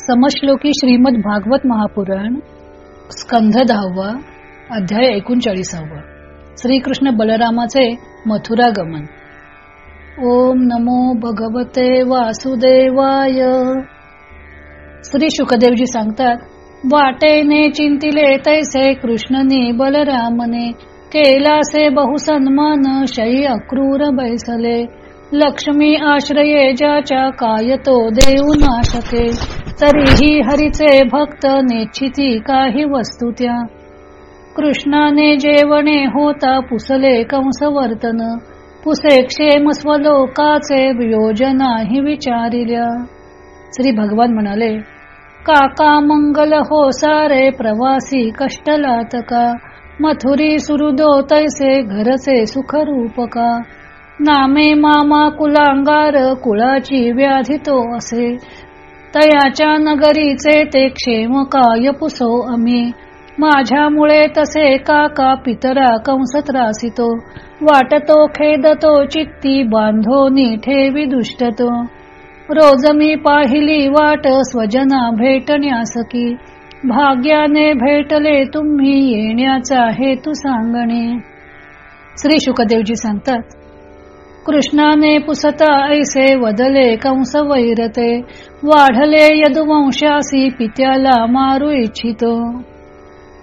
समश्लोकी श्रीमद भागवत महापुराण स्कंध दहावा अध्याय एकोणचाळीसावा. श्रीकृष्ण बलरामाचे मथुरा गमन ओम नमो भगवते वासुदेवाय. श्री शुकदेवजी सांगतात वाटेने चिंतिले तैसे कृष्णने बलरामने केलासे बहुसन्मान शयी अक्रूर बैसले. लक्ष्मी आश्रये ज्याच्या काय तो देऊ नाशके तरीही हरीचे भक्त नेच्छिती काही वस्तू त्या. कृष्णाने जेवणे होता पुसले कंस वर्तन पुसे क्षेम स्वलोकाचे योजनाही विचारिल्या. श्री भगवान म्हणाले काका मंगल हो सारे प्रवासी कष्टलातका मथुरी सुरुदो तैसे घरचे सुखरूपका. नामे मामा कुलांगार कुळाची व्याधी तो असे. तयाच्या नगरीचे ते क्षेम काय पुसो आम्ही. माझ्यामुळे तसे काका पितरा कंस त्रासितो. वाटतो खेदतो चित्ती बांधो ठेवी दुष्टतो. रोज मी पाहिली वाट स्वजना भेटण्यासकी भाग्याने भेटले तुम्ही येण्याचा हेतू सांगणे. श्री शुकदेवजी सांगतात कृष्णाने पुसत ऐसे वदले कंस वैरते वाढले यदुवंशासी पित्याला मारू इच्छितो.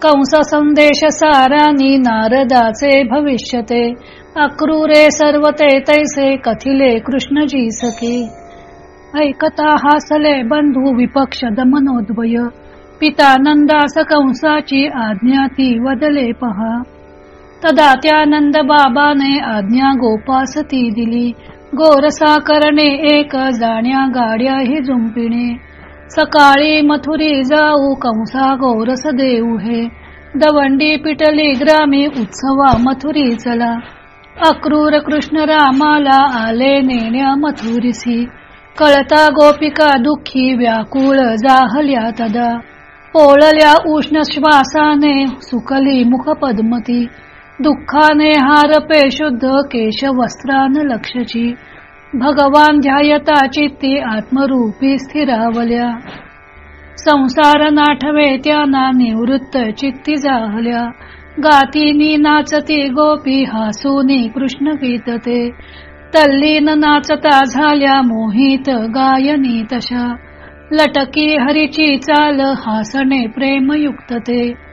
कंस संदेश सारानी नारदाचे भविष्यते अक्रूरे सर्वते तैसे कथिले कृष्णजी सखी. ऐकता हासले बंधू विपक्ष दमनोद्वय पिता नंदास कंसाची आज्ञा ती वदले पहा. तदा त्यानंद बाबाने आज्ञा गोपासती दिली. गोरसा करणे एक जाण्या गाड्या ही सकाळी मथुरी जाऊ कंसा गोरस देऊ हे. दवंडी पिटली ग्रामी उत्सवा मथुरी चला. अक्रूर कृष्ण रामाला आले नेण्या मथुरीसी. कळता गोपिका दुःखी व्याकुळ जाहल्या तदा. पोळल्या उष्ण श्वासाने सुकली मुख पद्मती दुःखाने हारपे शुद्ध केश वस्त्रान लक्षची. भगवान ध्यायता चित्ती आत्मरूपी स्थिरावल्या. संसार नाठवे त्यांना निवृत्त चित्ती जाहल्या. गातीनी नाचती गोपी हासूनी कृष्ण गीतते. तल्लीन नाचता झाल्या मोहित गायनी तशा. लटकी हरीची चाल हासणे प्रेमयुक्तते.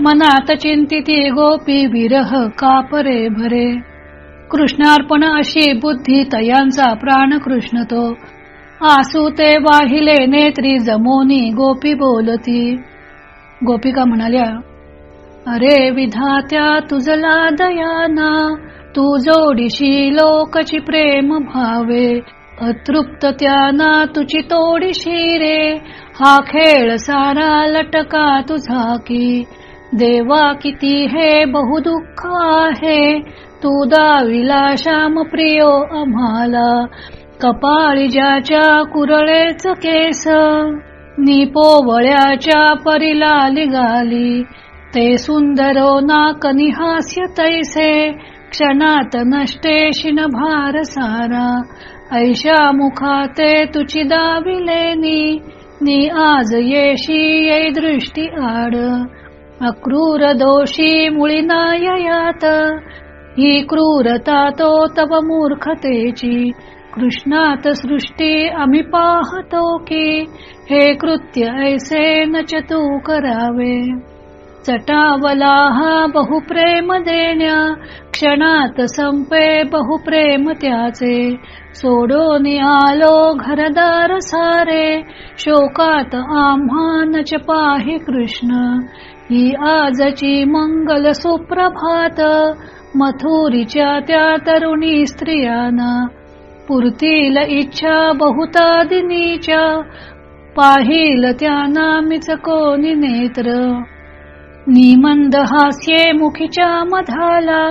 मनात चिंतिती गोपी विरह कापरे भरे. कृष्णार्पण अशी बुद्धी तयांचा प्राण कृष्ण तो आसू ते वाहिले नेत्री जमोनी गोपी बोलती. गोपिका म्हणाल्या अरे विधात्या तुझला दयाना तू जोडीशी लोकची प्रेम भावे. अतृप्त त्याना तुझी तोडीशी रे. हा खेळ सारा लटका तुझा की. देवा किती हे बहुदुःख आहे. तू दाविला श्याम प्रियो आम्हाला. कपाळी ज्याच्या कुरळेच केस. निपोवळ्याच्या परीला लिगाली ते सुंदरो नाक निहास्य तैसे. क्षणात नष्टे शिन भार सारा. ऐशा मुखाते तुची दाविलेनी. नी आज येशी ये दृष्टी आड. अक्रूर दोषी मुळी नाययात ही क्रूरता तो तव मूर्खतेची. कृष्णात सृष्टी आम्ही पाहतो की हे कृत्य ऐसे नच तू करावे. चटावला हा बहुप्रेम देण्या क्षणात संपे बहुप्रेम त्याचे सोडून आलो घरदार सारे शोकात आम्हान च पाहि कृष्ण. ही आजची मंगल सुप्रभात मथुरीच्या त्या तरुणी स्त्रियांना. पुरतील इच्छा बहुता दिनीच्या पाहिल त्या नामीच कोणी नेत्र. निमंद हास्ये मुखीच्या मधाला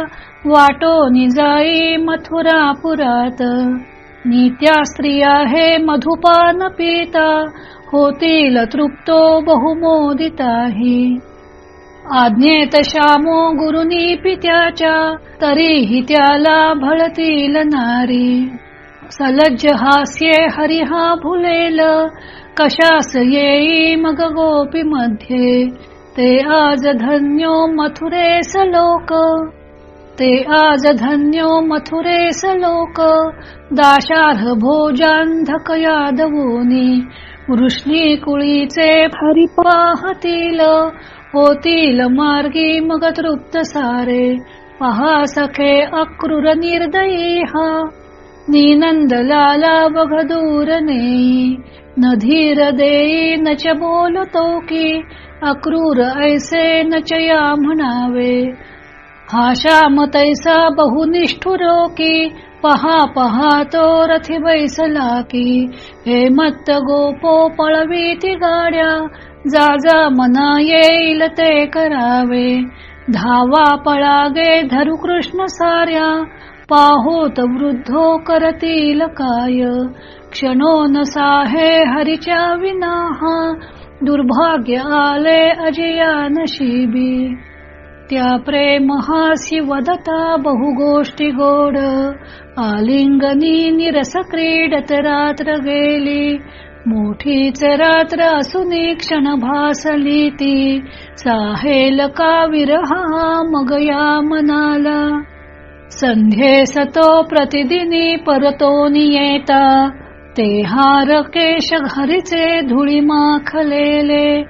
वाटो निजाई मथुरापुरात नित्या स्त्रिया हे मधुपान पिता होतील तृप्तो बहुमोदिताही। आज्ञेत श्यामो गुरुनी पित्याच्या तरीही त्याला भळतील नारी। सलज्ज हास्ये हरिहा भुलेल कशास येई मग गोपी मध्ये। ते आज धन्यो मथुरेस लोक. ते आज धन्यो मथुरेस लोक. दाशार्ह भोजांधक यादवोनी. वृष्णी कुळीचे फरी पाहतील. होतील मार्गी मग तृप्त सारे. पहा सखे अक्रूर निर्दयी हा निनंद लाला बघ दूर नेई. न धीर देई न च बोलतो की. अक्रूर ऐसे नचया म्हणावे. हा श्याम तैसा बहुनिष्ठुरो की पहा पहा तो रथी बैसला की. हे मत्त गोपो पळवी ती गाड्या जा जा मना येईल ते करावे. धावा पळागे धरु कृष्ण साऱ्या पाहोत वृद्धो करतील काय. क्षणो नसा साहे हरिच्या विनाहा दुर्भाग्य आले अजया नशिबी. त्या प्रेम हासी वदता बहु गोष्टी गोड. आलिंगनी निरस क्रीडत रात्र गेली. मोठीच रात्र असूनी क्षण भासली ती. साहेल का विरहा मग या मनाला. संध्ये सतो प्रतिदिनी परतो येता. ते हार केश घरीचे धुळी माखलेले.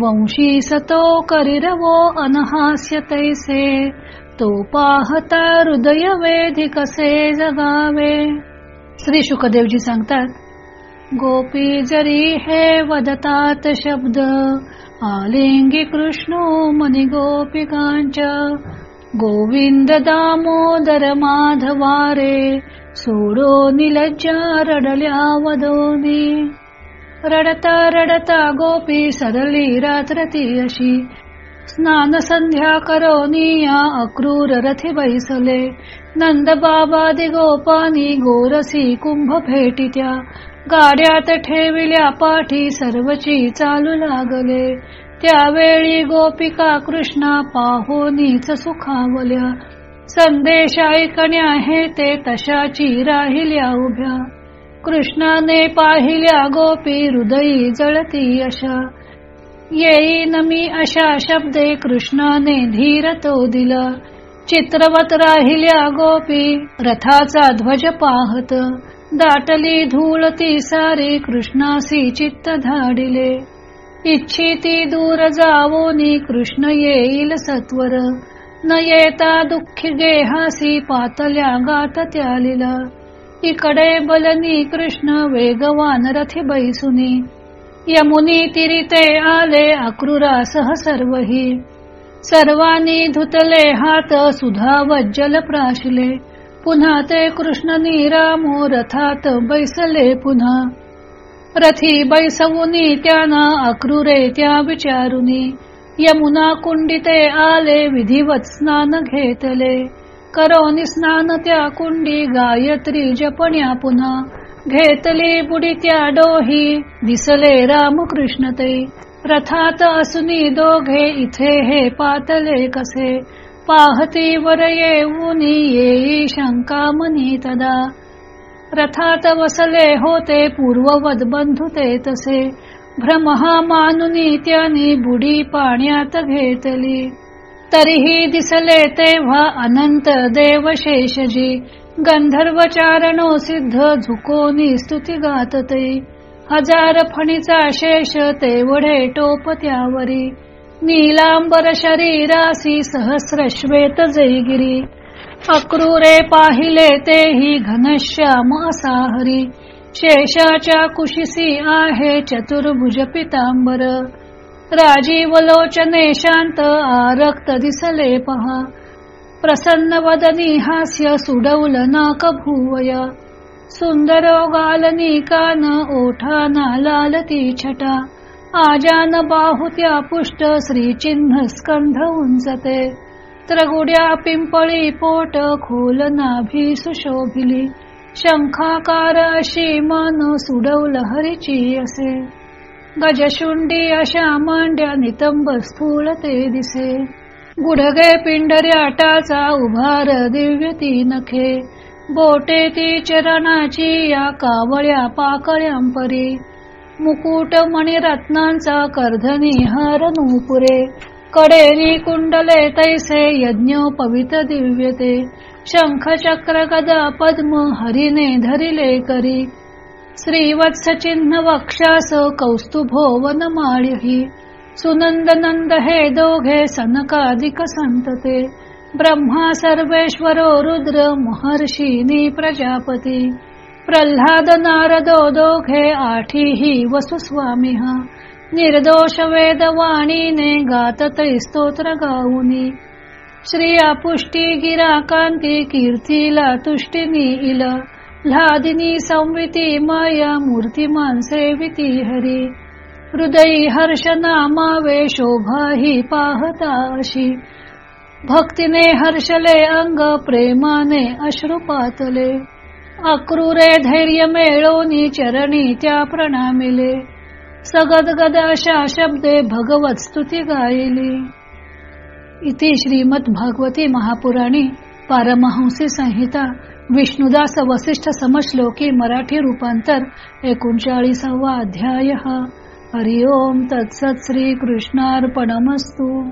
वंशी सतो करिरवो अनहास्य तैसे. तो पाहता हृदय वेधी कसे जगावे. श्री शुकदेवजी सांगतात गोपी जरी हे वदतात शब्द आलिंगी कृष्णो मनी गोपिकांच्या गोविंद दामोदर माधवारे सोडो निलज्जा रडल्या वदोनी रडता रडता गोपी सरली रात्र ती अशी. स्नान संध्या करोनिया अक्रूर रथी बैसले. नंद बाबा गोपानी गोरसी कुंभ भेटित्या. गाड्यात ठेविल्या पाठी सर्वची चालू लागले. त्यावेळी गोपिका कृष्णा पाहोनीच सुखावल्या. संदेश ऐकण्या हे ते तशाची राहिल्या उभ्या. कृष्णाने पाहिल्या गोपी हृदयी जळती अशा येईन मी अशा शब्दे कृष्णाने धीर तो दिला. चित्रवत राहिल्या गोपी रथाचा ध्वज पाहत. दाटली धूळती सारी कृष्णासी चित्त धाडिले. इच्छिती दूर जावोनी कृष्ण येईल सत्वर. न येता दुःखी गेहासी पातल्या गात त्यालिला. इकडे बलनी कृष्ण वेगवान रथी बैसुनी. यमुनी तिरिते आले अक्रूरासह सर्वही. सर्वानी धुतले हात सुधा वज्जल प्राशले. पुन्हा ते कृष्ण निरामो रथात बैसले पुन्हा. रथी बैसवुनी त्याना अक्रूरे त्या विचारुनी. यमुना कुंडिते आले विधिवत स्नान घेतले. करोनी स्नान त्या कुंडी गायत्री जपण्या पुन्हा. घेतली बुडी त्या डोही दिसले रामकृष्ण ते रथात असुनी दोघे इथे हे पातले कसे. पाहती वर येऊनी येई शंका मनी तदा. रथात वसले होते पूर्ववद बंधुते तसे. भ्रम हा मानुनी त्यानी बुडी पाण्यात घेतली. तरीही दिसले तेव्हा अनंत देव शेषजी गंधर्व चारणो सिद्ध झुकोनी स्तुती गातते. हजार फणीचा शेष तेवढे टोप त्यावरी. नीलांबर शरीरासी सहस्र श्वेत जयगिरी. अक्रूरे पाहिले तेही घनश्याम असाहरी शेषाच्या कुशीसी आहे चतुर्भुज पितांबर. राजीव लोचने शांत आरक्त दिसले पहा. प्रसन्न वदनी हास्य सुडवल नाक भुवया. सुंदर गालनी कान ओठाना लालती छटा. आजान बाहुत्या पुष्ट श्रीचिन्ह स्कंध उंचते. त्रगुड्या पिंपळी पोट खोल नाभी सुशोभिली शंखाकार अशी मान सुडवल हरीची असे. गजशुंडी अशा मांड्या नितंब स्थूल ते दिसे. गुडगे पिंडऱ्याटाचा उभार दिव्य ती नखे बोटे ती चरणाची या कावळ्या पाकळ्यांपरी मुकुट मणिरत्नांचा कर्धनी हर नूपुरे. कडेनी कुंडले तैसे यज्ञ पवित दिव्यते. शंख चक्र गदा पद्म हरिने धरिले करी. श्रीवत्स चिन्ह वक्षास कौस्तुभो वनमाळी सुनंद नंद हे दोघे सनकाधिक संतते. ब्रह्मा सर्वेश्वरो रुद्र महर्षिनी प्रजापती. प्रल्हाद नारदो दोघे आठीही वसुस्वामी हा निर्दोष वेदवाणीने गात स्तोत्र गाऊनी. श्रिया पुष्टी गिरा कांती कीर्तीला तुष्टीनी इल लादिनी संविती माया मूर्तिमान सेविती हरी. हृदयी हर्ष नामावे शोभा ही पाहता अशी. भक्तीने हर्षले अंग प्रेमाने अश्रुपातले अक्रूरे धैर्य मेळोनी चरणी त्या प्रणामिले. सगदगद अशा शब्दे भगवत स्तुती गायली. इथे श्रीमद भागवती महापुराणी पारमहंसी संहिता विष्णुदास वसिष्ठ समश्लोकी मराठी रूपांतर एकोणचाळीसावा अध्याय. हरिओम तत्सत श्री कृष्णार्पणमस्तू